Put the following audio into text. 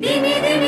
Dimi, dimi.